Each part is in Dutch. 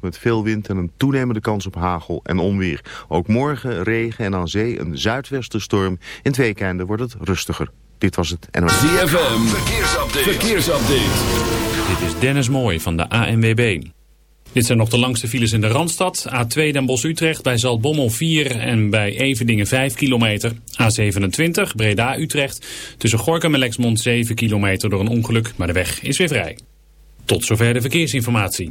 met veel wind en een toenemende kans op hagel en onweer. Ook morgen regen en aan zee een zuidwestenstorm. In het weekende wordt het rustiger. Dit was het NOS. ZFM, verkeersupdate. verkeersupdate. Dit is Dennis Mooij van de ANWB. Dit zijn nog de langste files in de Randstad. A2 Den Bosch-Utrecht bij Zaltbommel 4 en bij Evendingen 5 kilometer. A27 Breda-Utrecht tussen Gorkum en Lexmond 7 kilometer door een ongeluk, maar de weg is weer vrij. Tot zover de verkeersinformatie.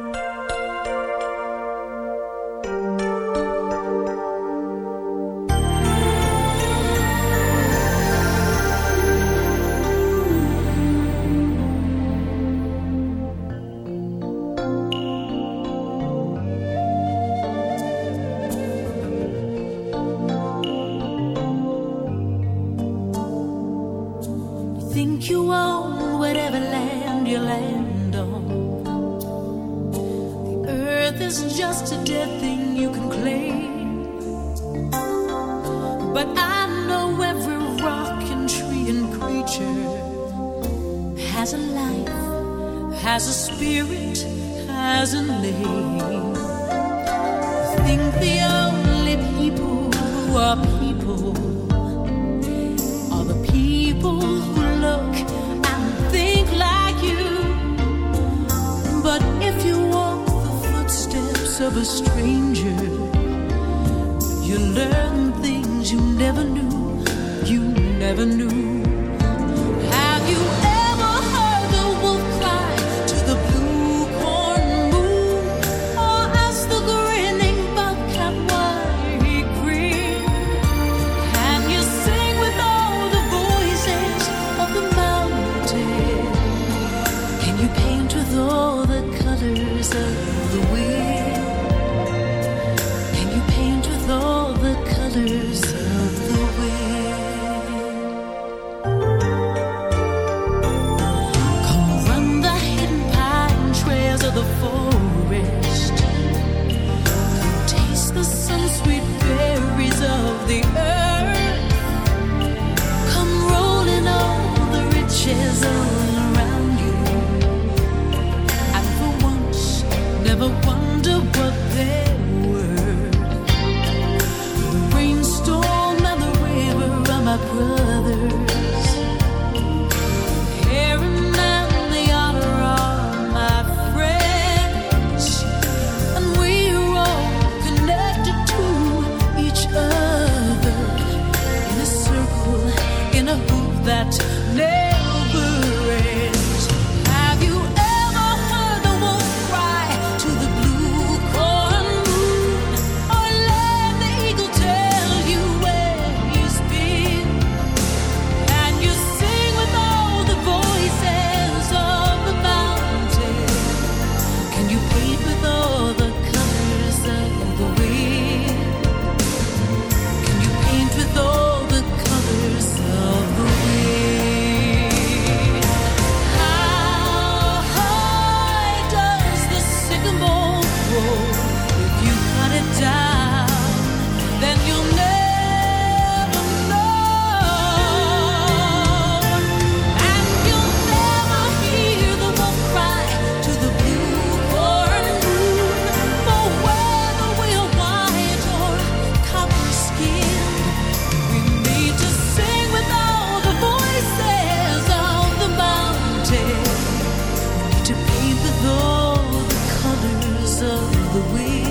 of the week.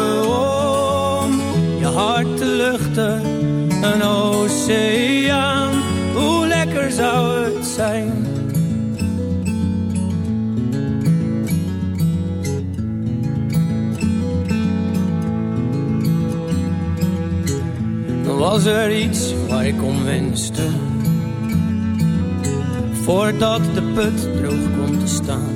zijn. Was er iets waar ik om wenste. Voordat de put droog komt te staan.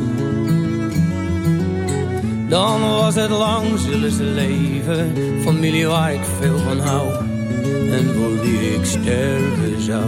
Dan was het lang zullen ze leven. Familie waar ik veel van hou. En voor wie ik sterven zou.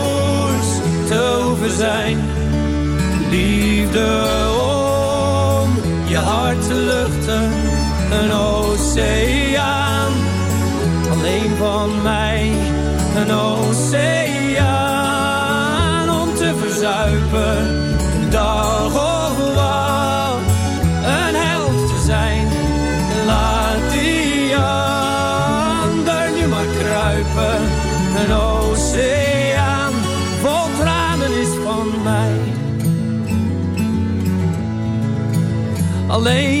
te zijn. Liefde om je hart te luchten. Een oceaan alleen van mij. Een oceaan om te verzuipen. Alleen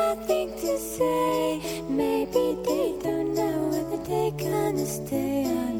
nothing to say. Maybe they don't know whether they're gonna stay on.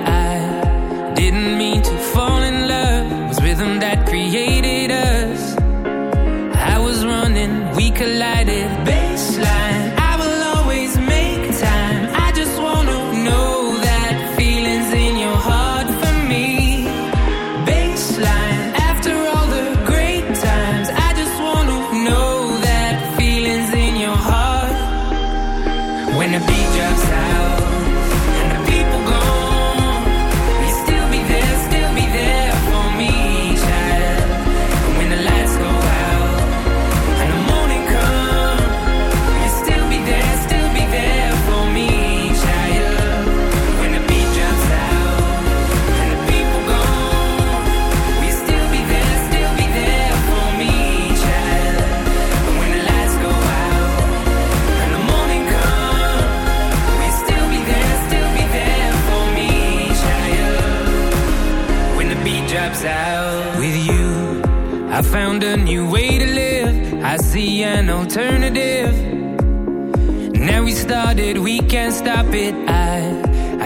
collided. Baby.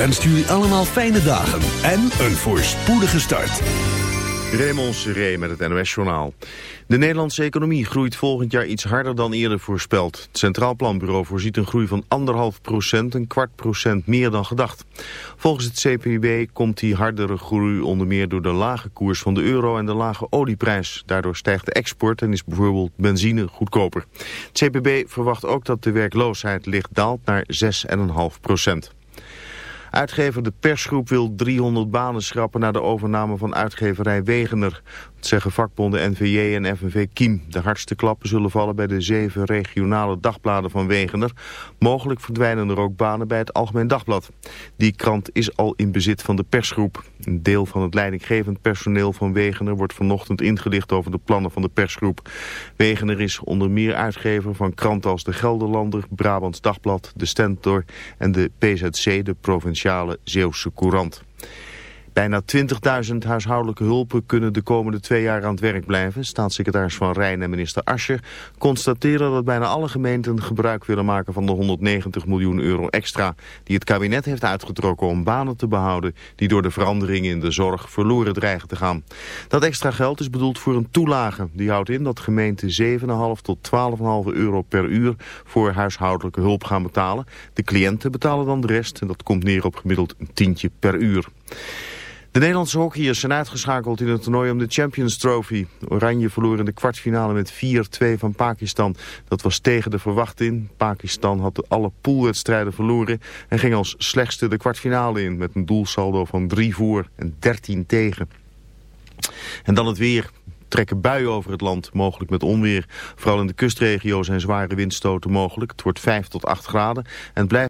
wenst jullie allemaal fijne dagen en een voorspoedige start. Raymond Seré met het NOS-journaal. De Nederlandse economie groeit volgend jaar iets harder dan eerder voorspeld. Het Centraal Planbureau voorziet een groei van anderhalf procent, een kwart procent meer dan gedacht. Volgens het CPB komt die hardere groei onder meer door de lage koers van de euro en de lage olieprijs. Daardoor stijgt de export en is bijvoorbeeld benzine goedkoper. Het CPB verwacht ook dat de werkloosheid licht daalt naar 6,5 procent. Uitgever De Persgroep wil 300 banen schrappen na de overname van uitgeverij Wegener. Dat zeggen vakbonden NVJ en FNV Kiem. De hardste klappen zullen vallen bij de zeven regionale dagbladen van Wegener. Mogelijk verdwijnen er ook banen bij het Algemeen Dagblad. Die krant is al in bezit van de persgroep. Een deel van het leidinggevend personeel van Wegener wordt vanochtend ingelicht over de plannen van de persgroep. Wegener is onder meer uitgever van kranten als de Gelderlander, Brabants Dagblad, de Stentor en de PZC, de Provinciale Zeeuwse Courant. Bijna 20.000 huishoudelijke hulpen kunnen de komende twee jaar aan het werk blijven. Staatssecretaris Van Rijn en minister Ascher constateren dat bijna alle gemeenten gebruik willen maken van de 190 miljoen euro extra die het kabinet heeft uitgetrokken om banen te behouden die door de veranderingen in de zorg verloren dreigen te gaan. Dat extra geld is bedoeld voor een toelage. Die houdt in dat gemeenten 7,5 tot 12,5 euro per uur voor huishoudelijke hulp gaan betalen. De cliënten betalen dan de rest en dat komt neer op gemiddeld een tientje per uur. De Nederlandse hockeyers zijn uitgeschakeld in het toernooi om de Champions Trophy. Oranje verloor in de kwartfinale met 4-2 van Pakistan. Dat was tegen de verwachting. Pakistan had alle poolwedstrijden verloren en ging als slechtste de kwartfinale in... met een doelsaldo van 3 voor en 13 tegen. En dan het weer trekken buien over het land, mogelijk met onweer. Vooral in de kustregio zijn zware windstoten mogelijk. Het wordt 5 tot 8 graden en het blijft